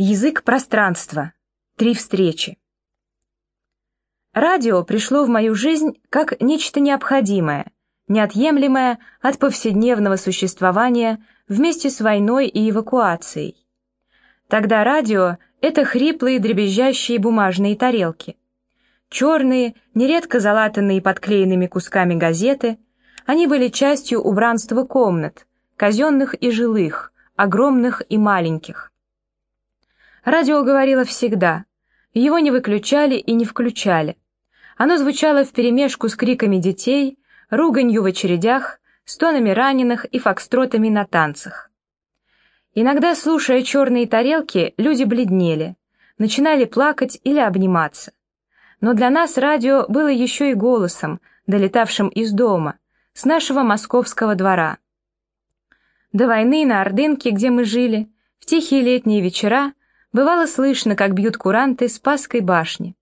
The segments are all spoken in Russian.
Язык пространства. Три встречи. Радио пришло в мою жизнь как нечто необходимое, неотъемлемое от повседневного существования вместе с войной и эвакуацией. Тогда радио — это хриплые дребезжащие бумажные тарелки. Черные, нередко залатанные подклеенными кусками газеты, они были частью убранства комнат, казенных и жилых, огромных и маленьких. Радио говорило всегда. Его не выключали и не включали. Оно звучало вперемешку с криками детей, руганью в очередях, стонами раненых и фокстротами на танцах. Иногда, слушая черные тарелки, люди бледнели, начинали плакать или обниматься. Но для нас радио было еще и голосом, долетавшим из дома, с нашего московского двора. До войны на Ордынке, где мы жили, в тихие летние вечера бывало слышно, как бьют куранты с Пасской башни.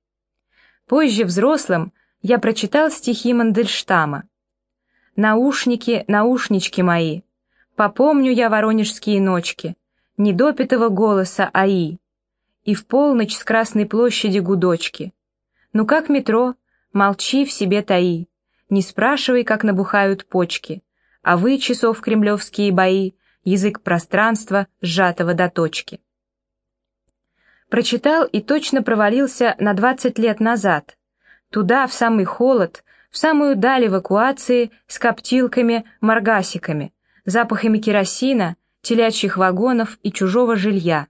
Позже, взрослым, я прочитал стихи Мандельштама. «Наушники, наушнички мои, попомню я воронежские ночки, недопитого голоса АИ, и в полночь с Красной площади гудочки. Ну как метро, молчи в себе таи, не спрашивай, как набухают почки, а вы, часов кремлевские бои, язык пространства, сжатого до точки прочитал и точно провалился на 20 лет назад. Туда, в самый холод, в самую даль эвакуации с коптилками, маргасиками, запахами керосина, телячьих вагонов и чужого жилья.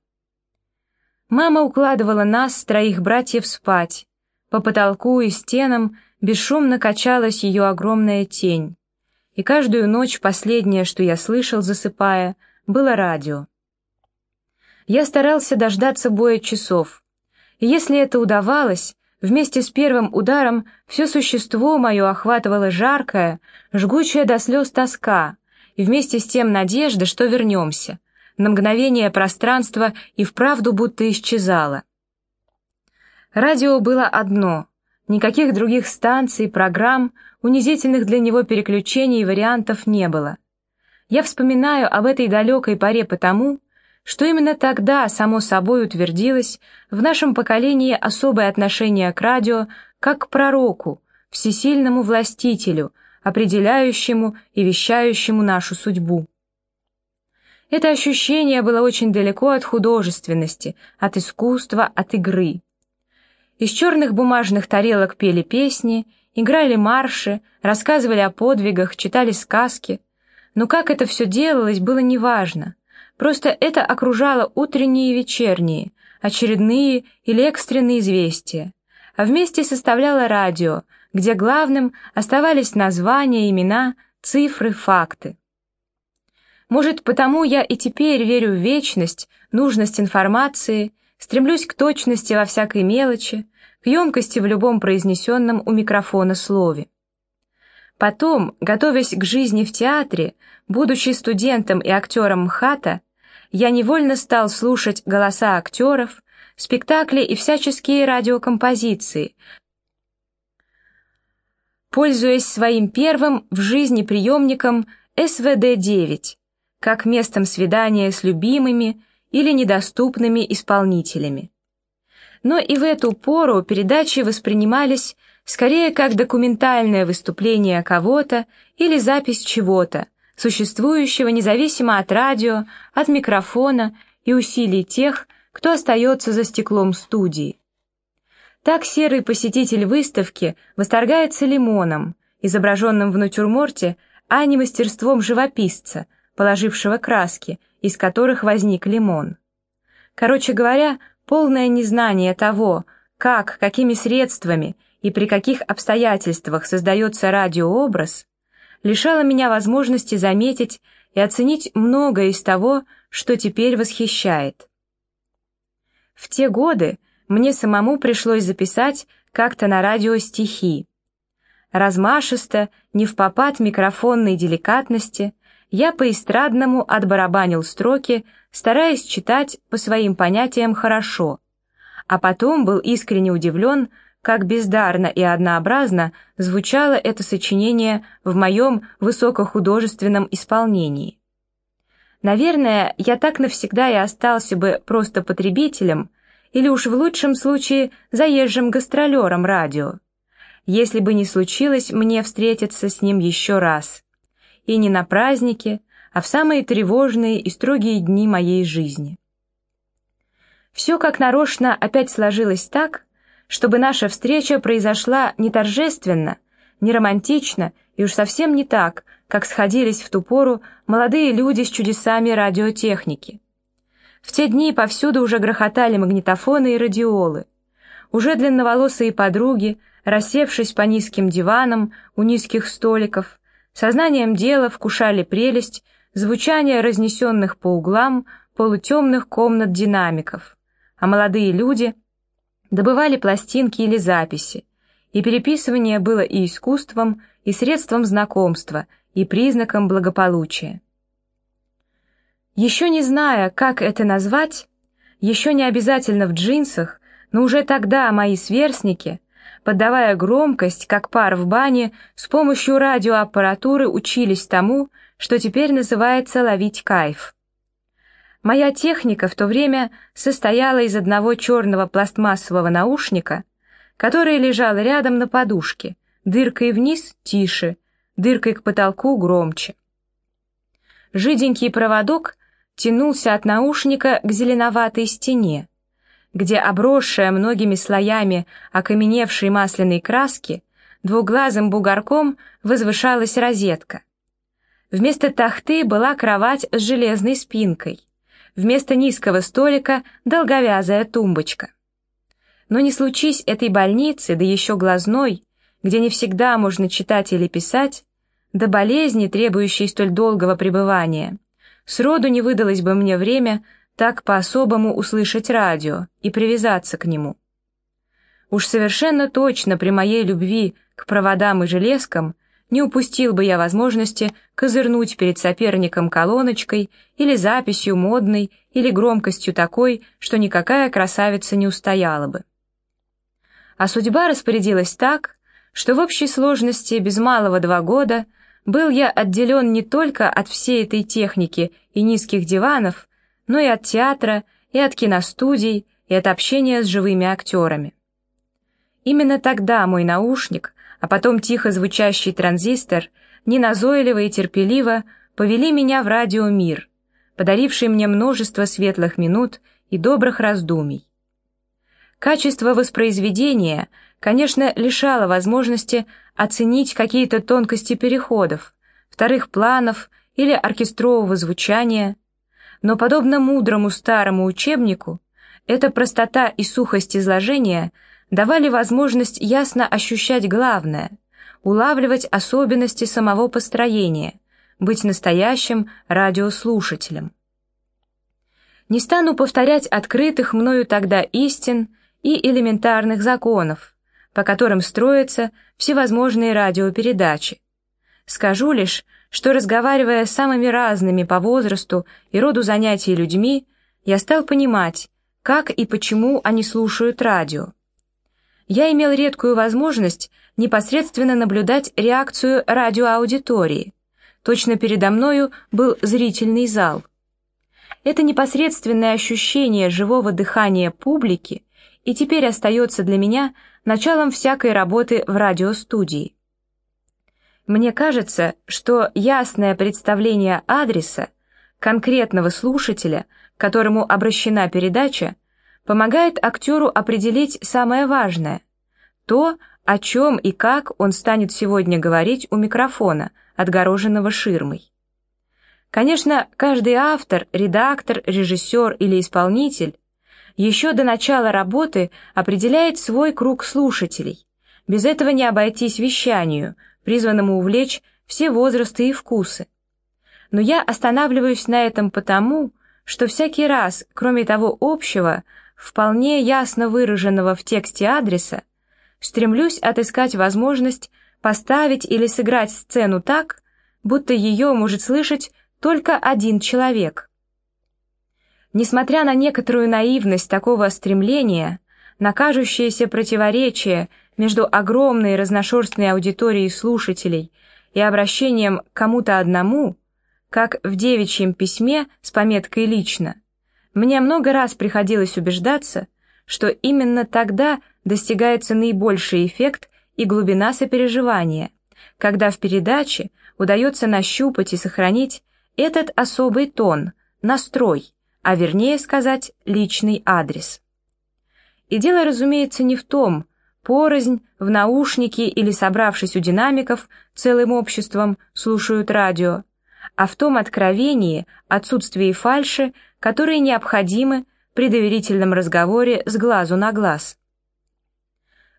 Мама укладывала нас, троих братьев, спать. По потолку и стенам бесшумно качалась ее огромная тень. И каждую ночь последнее, что я слышал, засыпая, было радио. Я старался дождаться боя часов. И если это удавалось, вместе с первым ударом все существо мое охватывало жаркая, жгучая до слез тоска, и вместе с тем надежда, что вернемся. На мгновение пространство и вправду будто исчезало. Радио было одно, никаких других станций, программ, унизительных для него переключений и вариантов не было. Я вспоминаю об этой далекой поре потому, что именно тогда, само собой, утвердилось в нашем поколении особое отношение к радио как к пророку, всесильному властителю, определяющему и вещающему нашу судьбу. Это ощущение было очень далеко от художественности, от искусства, от игры. Из черных бумажных тарелок пели песни, играли марши, рассказывали о подвигах, читали сказки. Но как это все делалось, было неважно. Просто это окружало утренние и вечерние, очередные или экстренные известия, а вместе составляло радио, где главным оставались названия, имена, цифры, факты. Может, потому я и теперь верю в вечность, нужность информации, стремлюсь к точности во всякой мелочи, к емкости в любом произнесенном у микрофона слове. Потом, готовясь к жизни в театре, будучи студентом и актером МХАТа, я невольно стал слушать голоса актеров, спектакли и всяческие радиокомпозиции, пользуясь своим первым в жизни приемником СВД-9, как местом свидания с любимыми или недоступными исполнителями. Но и в эту пору передачи воспринимались скорее как документальное выступление кого-то или запись чего-то, существующего независимо от радио, от микрофона и усилий тех, кто остается за стеклом студии. Так серый посетитель выставки восторгается лимоном, изображенным в натюрморте, а не мастерством живописца, положившего краски, из которых возник лимон. Короче говоря, полное незнание того, как, какими средствами и при каких обстоятельствах создается радиообраз, лишало меня возможности заметить и оценить многое из того, что теперь восхищает. В те годы мне самому пришлось записать как-то на радио стихи. Размашисто, не в попад микрофонной деликатности, я по-эстрадному отбарабанил строки, стараясь читать по своим понятиям хорошо, а потом был искренне удивлен, как бездарно и однообразно звучало это сочинение в моем высокохудожественном исполнении. Наверное, я так навсегда и остался бы просто потребителем, или уж в лучшем случае заезжим гастролером радио, если бы не случилось мне встретиться с ним еще раз. И не на празднике, а в самые тревожные и строгие дни моей жизни. Все как нарочно опять сложилось так, чтобы наша встреча произошла не торжественно, не романтично и уж совсем не так, как сходились в ту пору молодые люди с чудесами радиотехники. В те дни повсюду уже грохотали магнитофоны и радиолы. Уже длинноволосые подруги, рассевшись по низким диванам у низких столиков, сознанием дела вкушали прелесть звучания разнесенных по углам полутемных комнат динамиков, а молодые люди добывали пластинки или записи, и переписывание было и искусством, и средством знакомства, и признаком благополучия. Еще не зная, как это назвать, еще не обязательно в джинсах, но уже тогда мои сверстники, поддавая громкость, как пар в бане, с помощью радиоаппаратуры учились тому, что теперь называется ловить кайф. Моя техника в то время состояла из одного черного пластмассового наушника, который лежал рядом на подушке, дыркой вниз тише, дыркой к потолку громче. Жиденький проводок тянулся от наушника к зеленоватой стене, где обросшая многими слоями окаменевшей масляной краски двуглазым бугорком возвышалась розетка. Вместо тахты была кровать с железной спинкой, вместо низкого столика долговязая тумбочка. Но не случись этой больницы, да еще глазной, где не всегда можно читать или писать, до болезни, требующей столь долгого пребывания, сроду не выдалось бы мне время так по-особому услышать радио и привязаться к нему. Уж совершенно точно при моей любви к проводам и железкам не упустил бы я возможности козырнуть перед соперником колоночкой или записью модной или громкостью такой, что никакая красавица не устояла бы. А судьба распорядилась так, что в общей сложности без малого два года был я отделен не только от всей этой техники и низких диванов, но и от театра, и от киностудий, и от общения с живыми актерами. Именно тогда мой наушник, а потом тихо звучащий транзистор, неназойливо и терпеливо повели меня в радиомир, подаривший мне множество светлых минут и добрых раздумий. Качество воспроизведения, конечно, лишало возможности оценить какие-то тонкости переходов, вторых планов или оркестрового звучания, но подобно мудрому старому учебнику, эта простота и сухость изложения давали возможность ясно ощущать главное, улавливать особенности самого построения, быть настоящим радиослушателем. Не стану повторять открытых мною тогда истин, и элементарных законов, по которым строятся всевозможные радиопередачи. Скажу лишь, что разговаривая с самыми разными по возрасту и роду занятий людьми, я стал понимать, как и почему они слушают радио. Я имел редкую возможность непосредственно наблюдать реакцию радиоаудитории. Точно передо мною был зрительный зал. Это непосредственное ощущение живого дыхания публики и теперь остается для меня началом всякой работы в радиостудии. Мне кажется, что ясное представление адреса, конкретного слушателя, к которому обращена передача, помогает актеру определить самое важное, то, о чем и как он станет сегодня говорить у микрофона, отгороженного ширмой. Конечно, каждый автор, редактор, режиссер или исполнитель еще до начала работы определяет свой круг слушателей. Без этого не обойтись вещанию, призванному увлечь все возрасты и вкусы. Но я останавливаюсь на этом потому, что всякий раз, кроме того общего, вполне ясно выраженного в тексте адреса, стремлюсь отыскать возможность поставить или сыграть сцену так, будто ее может слышать только один человек. Несмотря на некоторую наивность такого стремления, на кажущееся противоречие между огромной разношерстной аудиторией слушателей и обращением к кому-то одному, как в девичьем письме с пометкой «Лично», мне много раз приходилось убеждаться, что именно тогда достигается наибольший эффект и глубина сопереживания, когда в передаче удается нащупать и сохранить этот особый тон, настрой, а вернее сказать, личный адрес. И дело, разумеется, не в том, порознь, в наушники или собравшись у динамиков целым обществом слушают радио, а в том откровении, отсутствии фальши, которые необходимы при доверительном разговоре с глазу на глаз.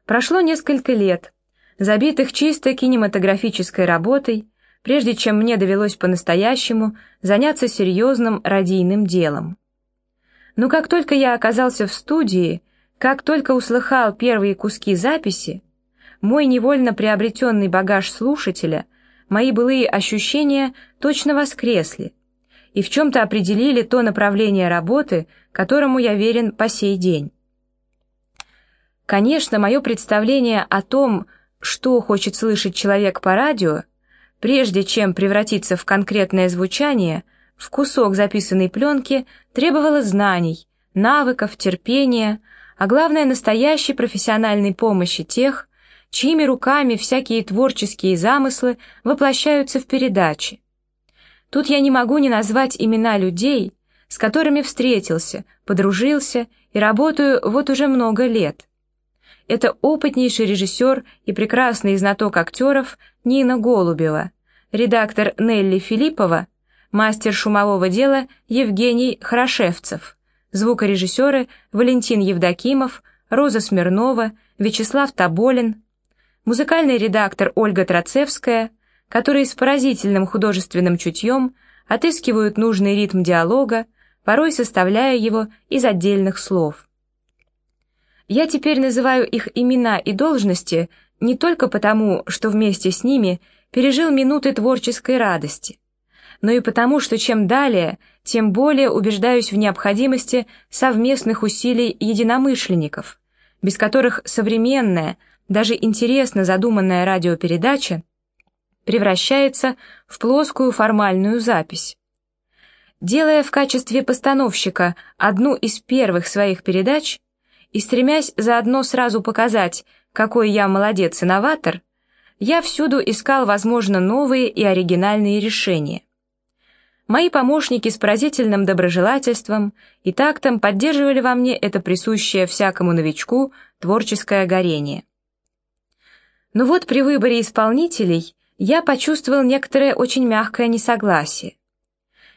Прошло несколько лет, забитых чисто кинематографической работой, прежде чем мне довелось по-настоящему заняться серьезным радийным делом. Но как только я оказался в студии, как только услыхал первые куски записи, мой невольно приобретенный багаж слушателя, мои былые ощущения точно воскресли и в чем-то определили то направление работы, которому я верен по сей день. Конечно, мое представление о том, что хочет слышать человек по радио, прежде чем превратиться в конкретное звучание, в кусок записанной пленки, требовало знаний, навыков, терпения, а главное настоящей профессиональной помощи тех, чьими руками всякие творческие замыслы воплощаются в передаче. Тут я не могу не назвать имена людей, с которыми встретился, подружился и работаю вот уже много лет. Это опытнейший режиссер и прекрасный знаток актеров Нина Голубева, редактор Нелли Филиппова, мастер шумового дела Евгений Хорошевцев, звукорежиссеры Валентин Евдокимов, Роза Смирнова, Вячеслав Тоболин, музыкальный редактор Ольга Троцевская, которые с поразительным художественным чутьем отыскивают нужный ритм диалога, порой составляя его из отдельных слов. Я теперь называю их имена и должности не только потому, что вместе с ними пережил минуты творческой радости, но и потому, что чем далее, тем более убеждаюсь в необходимости совместных усилий единомышленников, без которых современная, даже интересно задуманная радиопередача превращается в плоскую формальную запись. Делая в качестве постановщика одну из первых своих передач, и стремясь заодно сразу показать, какой я молодец-инноватор, я всюду искал, возможно, новые и оригинальные решения. Мои помощники с поразительным доброжелательством и тактом поддерживали во мне это присущее всякому новичку творческое горение. Но вот при выборе исполнителей я почувствовал некоторое очень мягкое несогласие.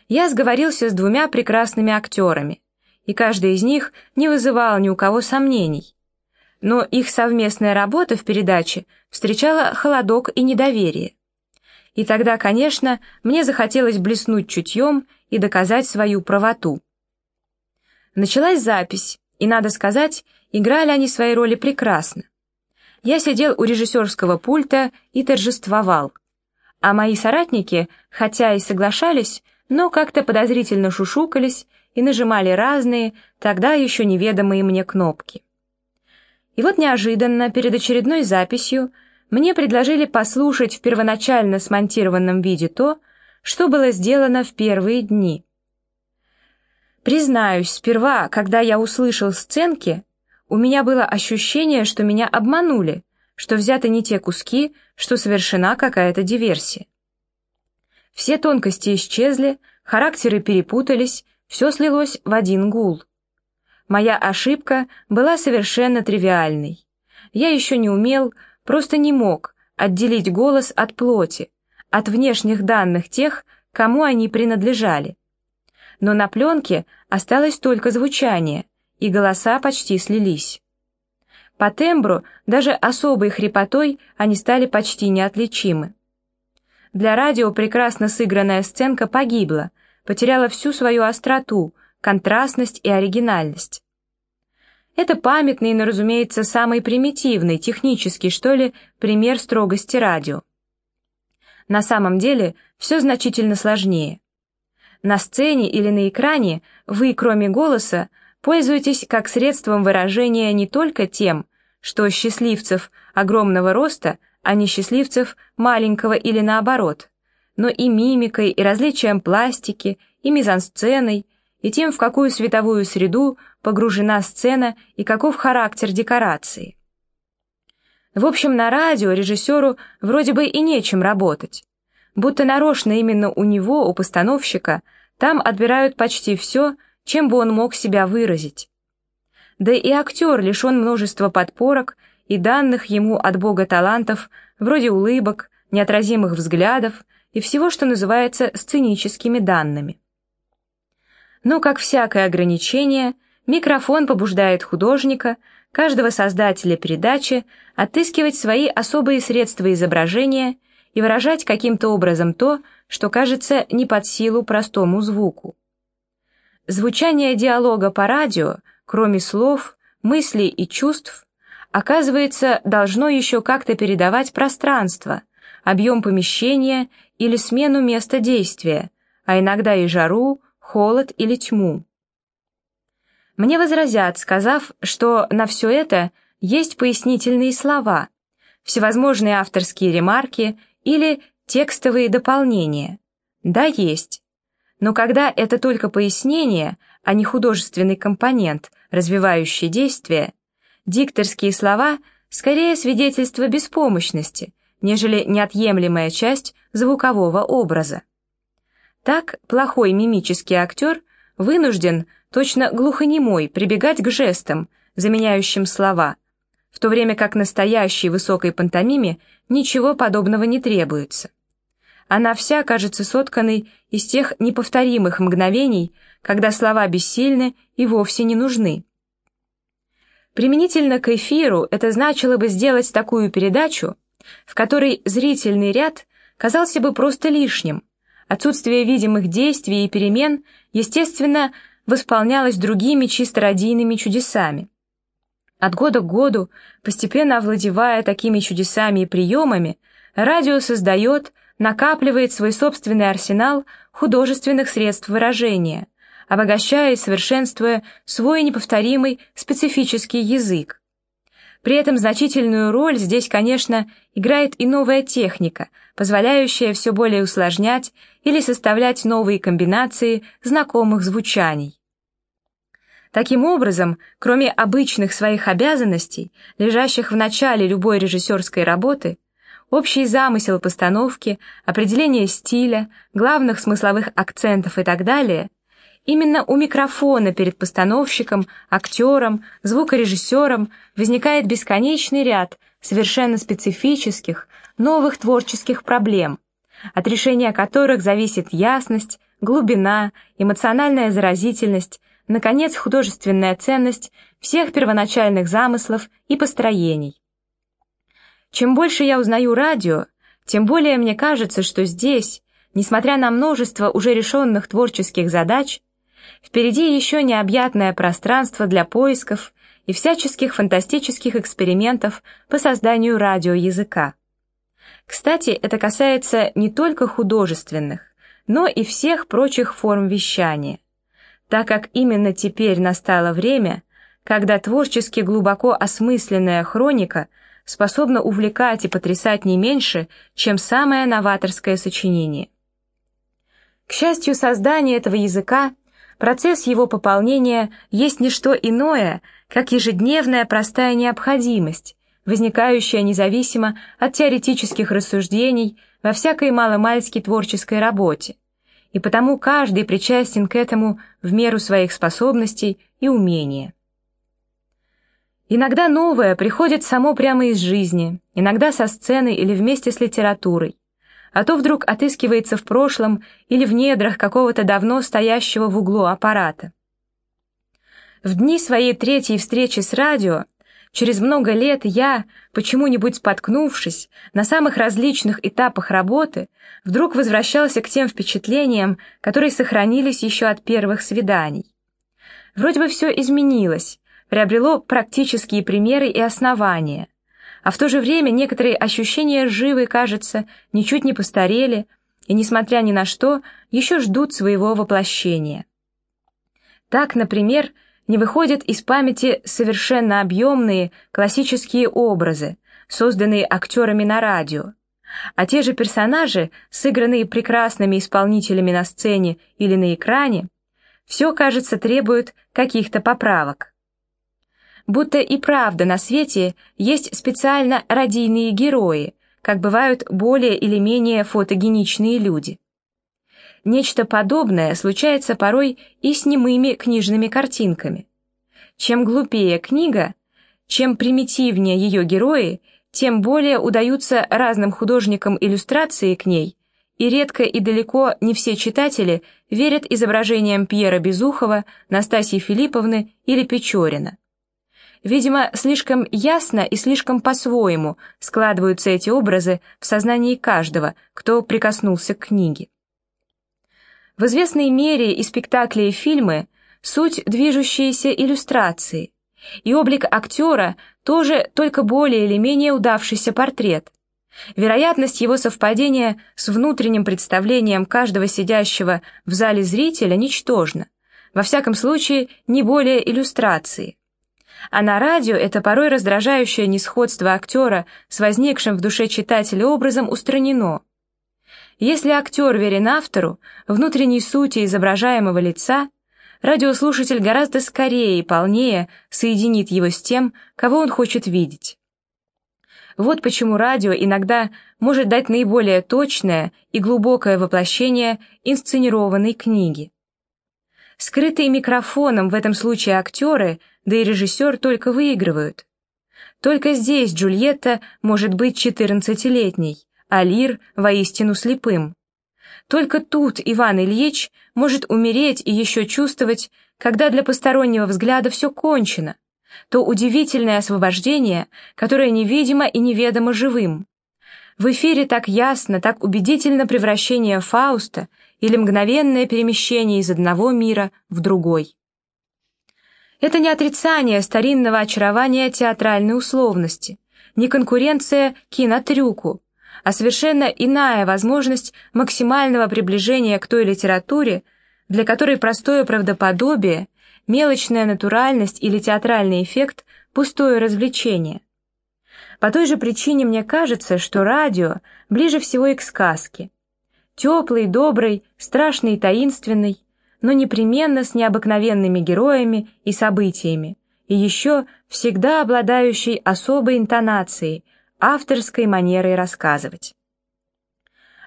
Я сговорился с двумя прекрасными актерами, и каждый из них не вызывал ни у кого сомнений. Но их совместная работа в передаче встречала холодок и недоверие. И тогда, конечно, мне захотелось блеснуть чутьем и доказать свою правоту. Началась запись, и, надо сказать, играли они свои роли прекрасно. Я сидел у режиссерского пульта и торжествовал. А мои соратники, хотя и соглашались, но как-то подозрительно шушукались и нажимали разные, тогда еще неведомые мне кнопки. И вот неожиданно, перед очередной записью, мне предложили послушать в первоначально смонтированном виде то, что было сделано в первые дни. Признаюсь, сперва, когда я услышал сценки, у меня было ощущение, что меня обманули, что взяты не те куски, что совершена какая-то диверсия. Все тонкости исчезли, характеры перепутались, все слилось в один гул. Моя ошибка была совершенно тривиальной. Я еще не умел, просто не мог отделить голос от плоти, от внешних данных тех, кому они принадлежали. Но на пленке осталось только звучание, и голоса почти слились. По тембру, даже особой хрипотой, они стали почти неотличимы. Для радио прекрасно сыгранная сценка погибла, потеряла всю свою остроту, контрастность и оригинальность. Это памятный, но, разумеется, самый примитивный, технический, что ли, пример строгости радио. На самом деле все значительно сложнее. На сцене или на экране вы, кроме голоса, пользуетесь как средством выражения не только тем, что счастливцев огромного роста, а не счастливцев маленького или наоборот, но и мимикой, и различием пластики, и мизансценой, и тем, в какую световую среду погружена сцена и каков характер декорации. В общем, на радио режиссеру вроде бы и нечем работать. Будто нарочно именно у него, у постановщика, там отбирают почти все, чем бы он мог себя выразить. Да и актер лишен множества подпорок и данных ему от Бога талантов, вроде улыбок, неотразимых взглядов и всего, что называется сценическими данными. Но, как всякое ограничение, микрофон побуждает художника, каждого создателя передачи, отыскивать свои особые средства изображения и выражать каким-то образом то, что кажется не под силу простому звуку. Звучание диалога по радио, кроме слов, мыслей и чувств, оказывается, должно еще как-то передавать пространство, объем помещения или смену места действия, а иногда и жару, холод или тьму. Мне возразят, сказав, что на все это есть пояснительные слова, всевозможные авторские ремарки или текстовые дополнения. Да, есть. Но когда это только пояснение, а не художественный компонент, развивающий действие, дикторские слова скорее свидетельство беспомощности, нежели неотъемлемая часть звукового образа. Так плохой мимический актер вынужден, точно глухонемой, прибегать к жестам, заменяющим слова, в то время как настоящей высокой пантомиме ничего подобного не требуется. Она вся кажется сотканной из тех неповторимых мгновений, когда слова бессильны и вовсе не нужны. Применительно к эфиру это значило бы сделать такую передачу, в которой зрительный ряд казался бы просто лишним, отсутствие видимых действий и перемен, естественно, восполнялось другими чисто радийными чудесами. От года к году, постепенно овладевая такими чудесами и приемами, радио создает, накапливает свой собственный арсенал художественных средств выражения, обогащая и совершенствуя свой неповторимый специфический язык. При этом значительную роль здесь, конечно, играет и новая техника, позволяющая все более усложнять или составлять новые комбинации знакомых звучаний. Таким образом, кроме обычных своих обязанностей, лежащих в начале любой режиссерской работы, общий замысел постановки, определение стиля, главных смысловых акцентов и так далее – Именно у микрофона перед постановщиком, актером, звукорежиссером возникает бесконечный ряд совершенно специфических, новых творческих проблем, от решения которых зависит ясность, глубина, эмоциональная заразительность, наконец, художественная ценность всех первоначальных замыслов и построений. Чем больше я узнаю радио, тем более мне кажется, что здесь, несмотря на множество уже решенных творческих задач, Впереди еще необъятное пространство для поисков и всяческих фантастических экспериментов по созданию радиоязыка. Кстати, это касается не только художественных, но и всех прочих форм вещания, так как именно теперь настало время, когда творчески глубоко осмысленная хроника способна увлекать и потрясать не меньше, чем самое новаторское сочинение. К счастью, создание этого языка Процесс его пополнения есть не что иное, как ежедневная простая необходимость, возникающая независимо от теоретических рассуждений во всякой маломальски творческой работе, и потому каждый причастен к этому в меру своих способностей и умения. Иногда новое приходит само прямо из жизни, иногда со сцены или вместе с литературой а то вдруг отыскивается в прошлом или в недрах какого-то давно стоящего в углу аппарата. В дни своей третьей встречи с радио, через много лет я, почему-нибудь споткнувшись, на самых различных этапах работы, вдруг возвращался к тем впечатлениям, которые сохранились еще от первых свиданий. Вроде бы все изменилось, приобрело практические примеры и основания – а в то же время некоторые ощущения живы, кажется, ничуть не постарели, и, несмотря ни на что, еще ждут своего воплощения. Так, например, не выходят из памяти совершенно объемные классические образы, созданные актерами на радио, а те же персонажи, сыгранные прекрасными исполнителями на сцене или на экране, все, кажется, требует каких-то поправок. Будто и правда на свете есть специально радийные герои, как бывают более или менее фотогеничные люди. Нечто подобное случается порой и с немыми книжными картинками. Чем глупее книга, чем примитивнее ее герои, тем более удаются разным художникам иллюстрации к ней, и редко и далеко не все читатели верят изображениям Пьера Безухова, Настасьи Филипповны или Печорина. Видимо, слишком ясно и слишком по-своему складываются эти образы в сознании каждого, кто прикоснулся к книге. В известной мере и спектакли, и фильмы – суть движущиеся иллюстрации, и облик актера тоже только более или менее удавшийся портрет. Вероятность его совпадения с внутренним представлением каждого сидящего в зале зрителя ничтожна, во всяком случае не более иллюстрации. А на радио это порой раздражающее несходство актера с возникшим в душе читателя образом устранено. Если актер верен автору, внутренней сути изображаемого лица, радиослушатель гораздо скорее и полнее соединит его с тем, кого он хочет видеть. Вот почему радио иногда может дать наиболее точное и глубокое воплощение инсценированной книги. Скрытые микрофоном в этом случае актеры, да и режиссер только выигрывают. Только здесь Джульетта может быть 14-летней, а Лир воистину слепым. Только тут Иван Ильич может умереть и еще чувствовать, когда для постороннего взгляда все кончено, то удивительное освобождение, которое невидимо и неведомо живым. В эфире так ясно, так убедительно превращение Фауста или мгновенное перемещение из одного мира в другой. Это не отрицание старинного очарования театральной условности, не конкуренция кинотрюку, а совершенно иная возможность максимального приближения к той литературе, для которой простое правдоподобие, мелочная натуральность или театральный эффект – пустое развлечение. По той же причине мне кажется, что радио ближе всего и к сказке – теплый, добрый, страшный и таинственный, но непременно с необыкновенными героями и событиями, и еще всегда обладающий особой интонацией, авторской манерой рассказывать.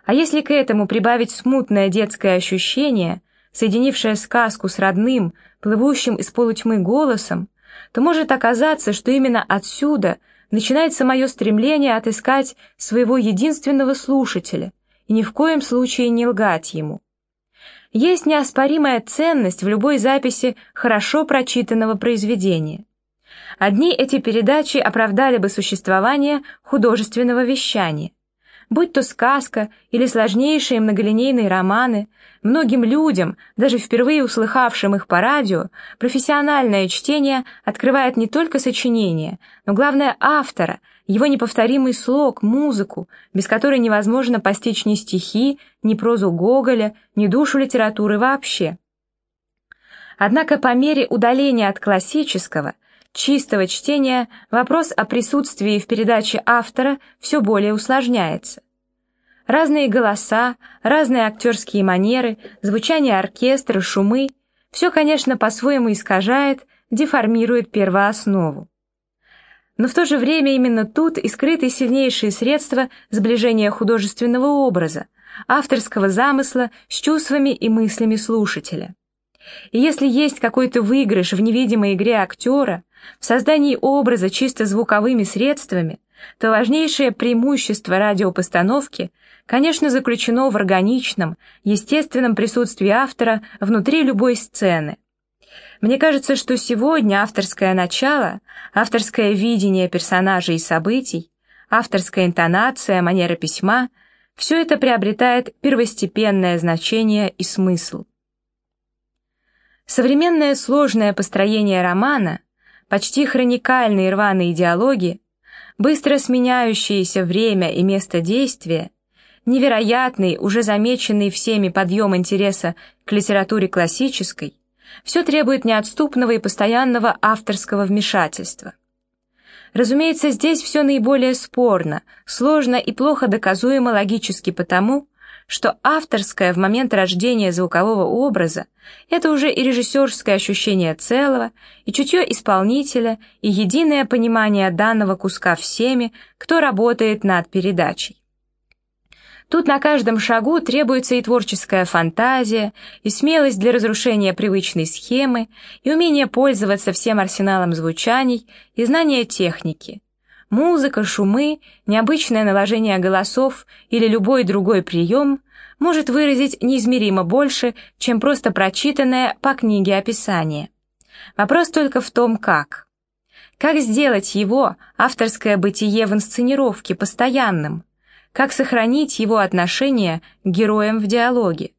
А если к этому прибавить смутное детское ощущение, соединившее сказку с родным, плывущим из полутьмы голосом, то может оказаться, что именно отсюда начинается мое стремление отыскать своего единственного слушателя – ни в коем случае не лгать ему. Есть неоспоримая ценность в любой записи хорошо прочитанного произведения. Одни эти передачи оправдали бы существование художественного вещания. Будь то сказка или сложнейшие многолинейные романы, многим людям, даже впервые услыхавшим их по радио, профессиональное чтение открывает не только сочинение, но главное автора – его неповторимый слог, музыку, без которой невозможно постичь ни стихи, ни прозу Гоголя, ни душу литературы вообще. Однако по мере удаления от классического, чистого чтения вопрос о присутствии в передаче автора все более усложняется. Разные голоса, разные актерские манеры, звучание оркестра, шумы – все, конечно, по-своему искажает, деформирует первооснову. Но в то же время именно тут и скрыты сильнейшие средства сближения художественного образа, авторского замысла с чувствами и мыслями слушателя. И если есть какой-то выигрыш в невидимой игре актера, в создании образа чисто звуковыми средствами, то важнейшее преимущество радиопостановки, конечно, заключено в органичном, естественном присутствии автора внутри любой сцены, мне кажется, что сегодня авторское начало, авторское видение персонажей и событий, авторская интонация, манера письма – все это приобретает первостепенное значение и смысл. Современное сложное построение романа, почти хроникальные рваные диалоги, быстро сменяющееся время и место действия, невероятный, уже замеченный всеми подъем интереса к литературе классической, все требует неотступного и постоянного авторского вмешательства. Разумеется, здесь все наиболее спорно, сложно и плохо доказуемо логически потому, что авторское в момент рождения звукового образа – это уже и режиссерское ощущение целого, и чутье исполнителя, и единое понимание данного куска всеми, кто работает над передачей. Тут на каждом шагу требуется и творческая фантазия, и смелость для разрушения привычной схемы, и умение пользоваться всем арсеналом звучаний, и знание техники. Музыка, шумы, необычное наложение голосов или любой другой прием может выразить неизмеримо больше, чем просто прочитанное по книге описание. Вопрос только в том, как. Как сделать его, авторское бытие в инсценировке, постоянным? Как сохранить его отношение к героям в диалоге?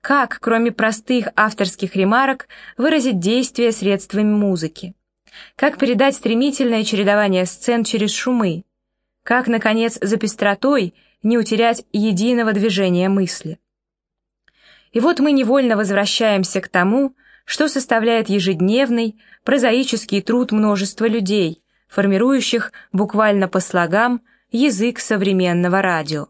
Как, кроме простых авторских ремарок, выразить действие средствами музыки? Как передать стремительное чередование сцен через шумы? Как, наконец, за пестротой не утерять единого движения мысли? И вот мы невольно возвращаемся к тому, что составляет ежедневный, прозаический труд множества людей, формирующих буквально по слогам язык современного радио.